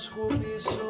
mais cobiçou.